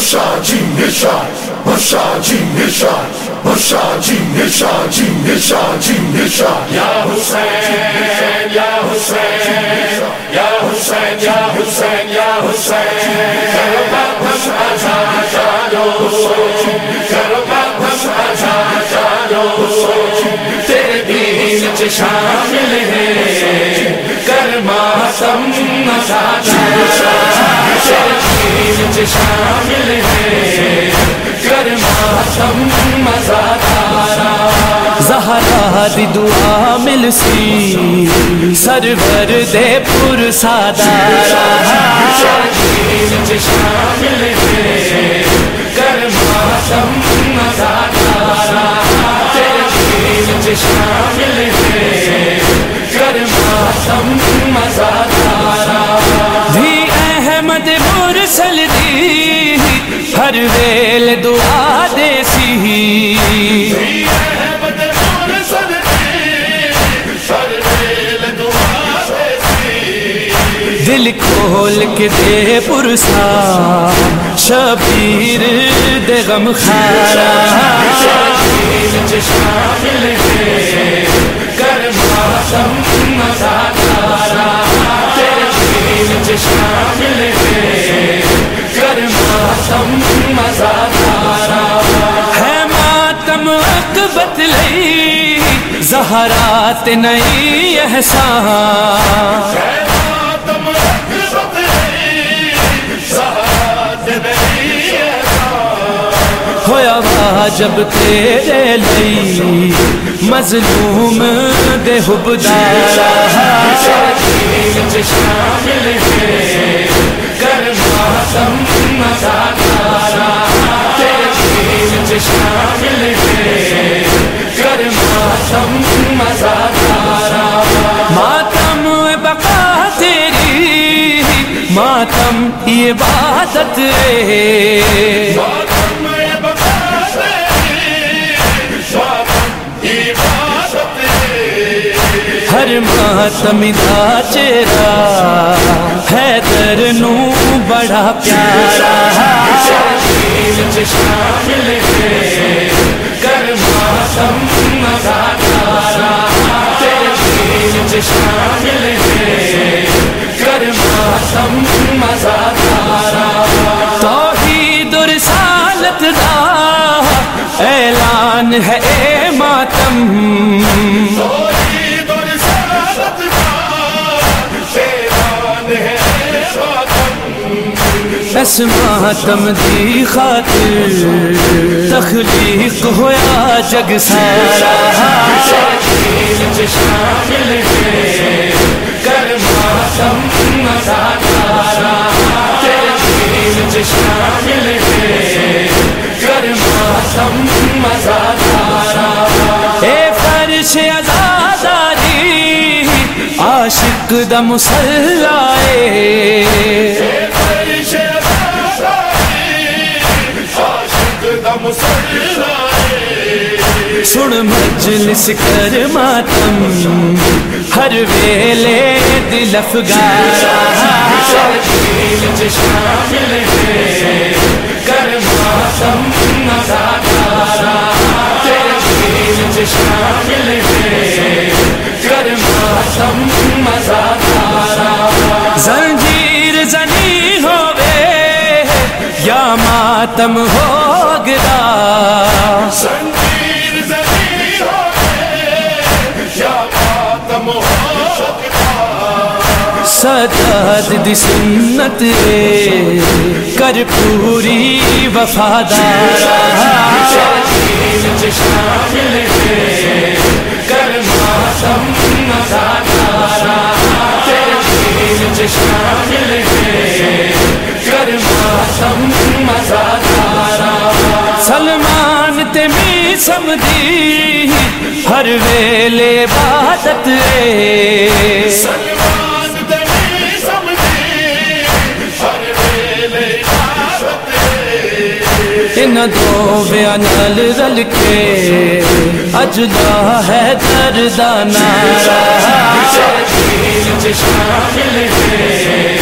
شاجی نشا شاجی نشا شاجی نشا جی نشا جی نشا یا حسین یا حسین یا حسین یا حسین۔ یا حسین شامل ہے کر ماتم دین شامل ہے کر ماتم مزا زہرا دی دعا مل سی سرور دے پور سادارا۔ شامل ہے کرما تم مرسل دی۔ ہر ویل دعا دے سی دل کھول کے دے پرسا، شبیر دے غم خارا۔ زہرات نئی احسان۔ ہویا واجب تیرے لئی مظلوم دے حبدارا شامل ہے۔ کر ماتم مزا ماتم ماتم بقا تیری ماتم عبادت ہے ہر ماتم دا چیرا حیدر نو بڑا پیارا شامل ہے شامل ہے۔ کرما سم مزا اس ماتم دی خاطر تخلیق ہویا جگ سارا شامل ہے کر ماتم مزا تیرے شامل ہے کر ماتم مزا اے فرش ازاداری عاشق دا مسلح سن مجلس کر ماتم، ہر ویلے دل افگارا۔ شامل ہے کر ماتم ہے کر ماتم زنجیر زنی ہوئے یا ماتم ہو گدا۔ سنجیر زمین یا ماتم ہو سجاد دی سنت کر پوری وفادارا شامل ہے کر ماتم تیرے شامل ہے کر ماتم مزا سمجھی ہر ویلے عبادت ان دو بیانال رل کے اجلا ہے دردا نارا شامل ہے